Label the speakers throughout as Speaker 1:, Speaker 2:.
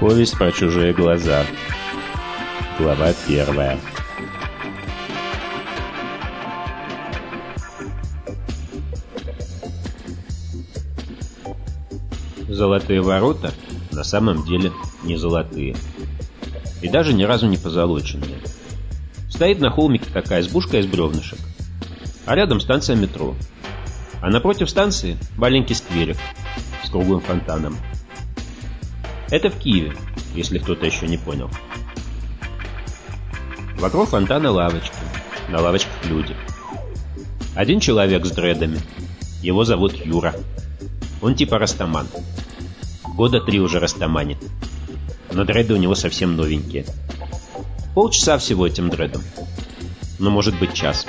Speaker 1: Повесть про чужие глаза. Глава первая. Золотые ворота на самом деле не золотые. И даже ни разу не позолоченные. Стоит на холмике такая избушка из бревнышек. А рядом станция метро. А напротив станции маленький скверик с круглым фонтаном. Это в Киеве, если кто-то еще не понял. Вокруг фонтана лавочки. На лавочках люди. Один человек с дредами. Его зовут Юра. Он типа растаман. Года три уже растаманит. Но дреды у него совсем новенькие. Полчаса всего этим дредом. Ну, может быть, час.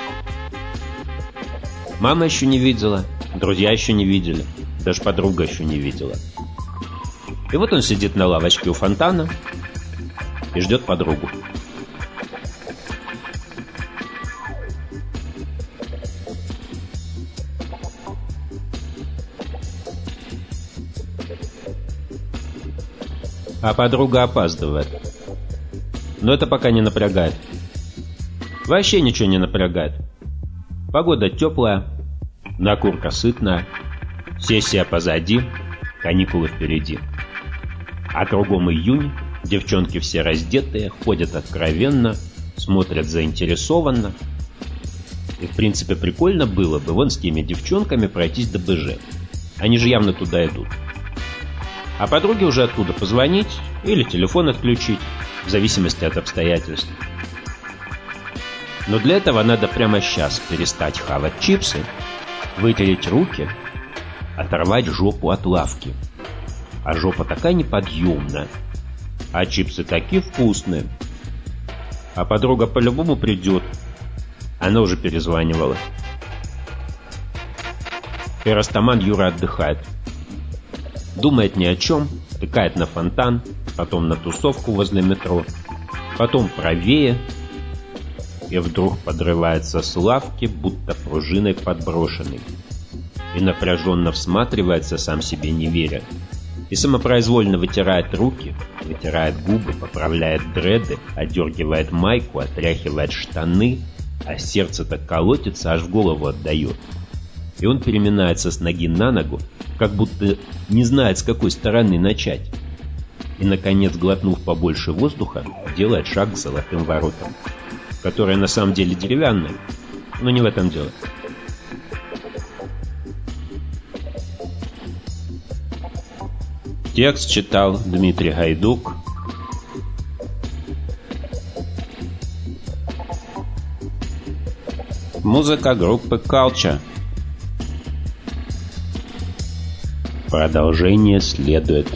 Speaker 1: Мама еще не видела, друзья еще не видели, даже подруга еще не видела. И вот он сидит на лавочке у фонтана и ждет подругу. А подруга опаздывает. Но это пока не напрягает. Вообще ничего не напрягает. Погода теплая, накурка сытная, сессия позади, каникулы впереди. А кругом июнь, девчонки все раздетые, ходят откровенно, смотрят заинтересованно. И в принципе прикольно было бы вон с теми девчонками пройтись до БЖ. Они же явно туда идут. А подруге уже оттуда позвонить или телефон отключить, в зависимости от обстоятельств. Но для этого надо прямо сейчас перестать хавать чипсы, вытереть руки, оторвать жопу от лавки. А жопа такая неподъемная, а чипсы такие вкусные. А подруга по-любому придет. Она уже перезванивала. Перостаман Юра отдыхает. Думает ни о чем, тыкает на фонтан, потом на тусовку возле метро, потом правее, и вдруг подрывается с лавки, будто пружиной подброшенной, и напряженно всматривается, сам себе не веря, и самопроизвольно вытирает руки, вытирает губы, поправляет дреды, одергивает майку, отряхивает штаны, а сердце так колотится, аж в голову отдает. И он переминается с ноги на ногу, как будто не знает, с какой стороны начать. И, наконец, глотнув побольше воздуха, делает шаг к золотым воротам, которые на самом деле деревянные, но не в этом дело. Текст читал Дмитрий Гайдук. Музыка группы Culture. Продолжение следует.